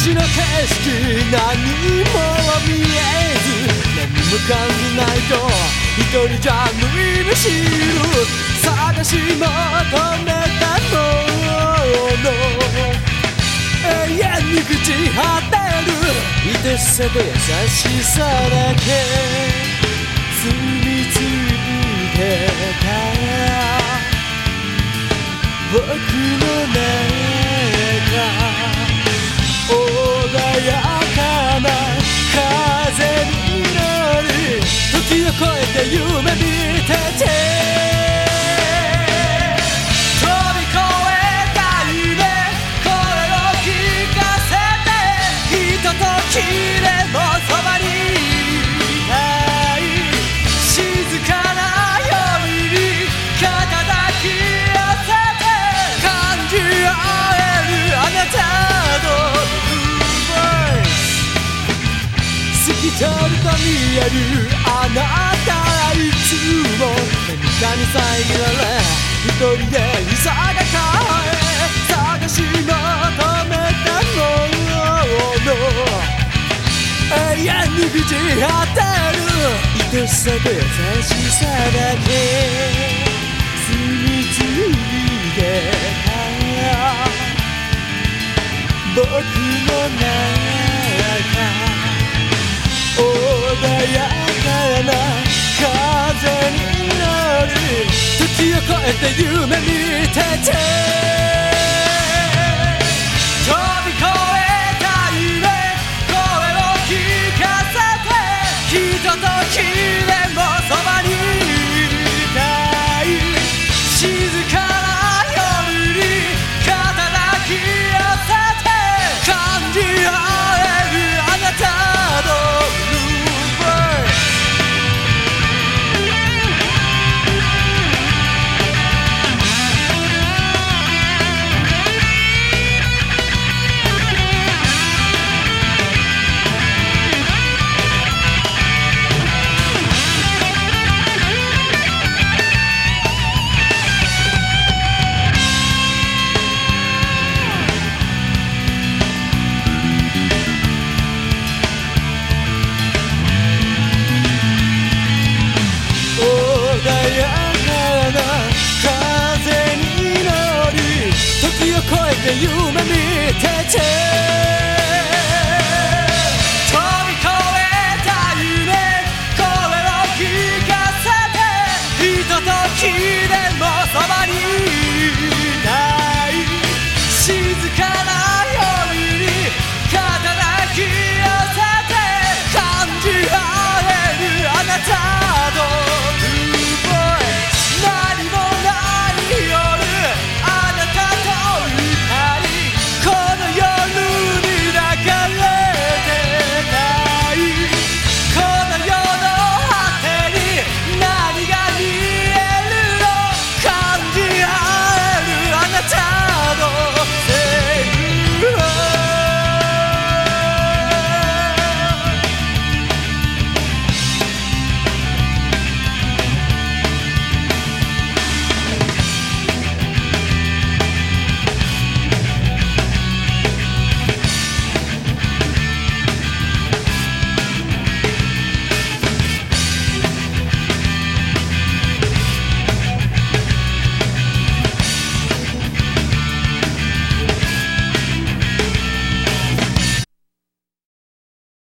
昔の景色何も見えず何も感じないと一人じゃ無意味知る探し求めたもの。永遠に朽ち果てる愛しさと優しさだけ住み着いてた。僕の中 yeah. 透き通ると見えるあなたはいつも何かに遮られ一人でいさがかえ探し求めたもの永遠に朽ち果てる愛しさと優しさだけ住み着いてた僕の中越えて夢見てて。飛び越えた夢声を聞かせて。ひとときで夢見てて